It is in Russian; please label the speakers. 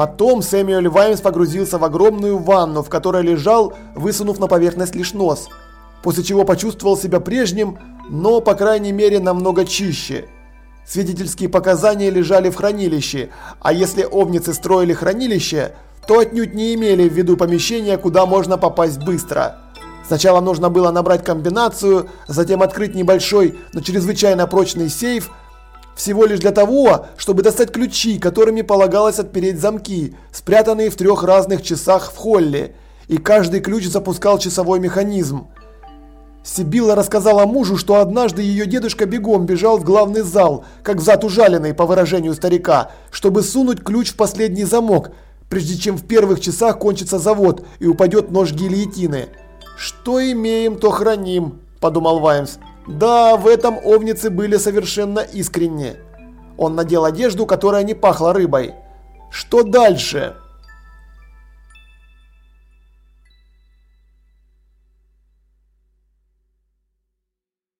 Speaker 1: Потом Сэмюэль Ваймс погрузился в огромную ванну, в которой лежал, высунув на поверхность лишь нос, после чего почувствовал себя прежним, но, по крайней мере, намного чище. Свидетельские показания лежали в хранилище, а если овницы строили хранилище, то отнюдь не имели в виду помещение, куда можно попасть быстро. Сначала нужно было набрать комбинацию, затем открыть небольшой, но чрезвычайно прочный сейф – всего лишь для того, чтобы достать ключи, которыми полагалось отпереть замки, спрятанные в трех разных часах в холле, и каждый ключ запускал часовой механизм. Сибилла рассказала мужу, что однажды ее дедушка бегом бежал в главный зал, как взад ужаленный, по выражению старика, чтобы сунуть ключ в последний замок, прежде чем в первых часах кончится завод и упадет нож гильотины. «Что имеем, то храним», – подумал Ваймс. Да, в этом овницы были совершенно искренни. Он надел одежду, которая не пахла рыбой. Что дальше?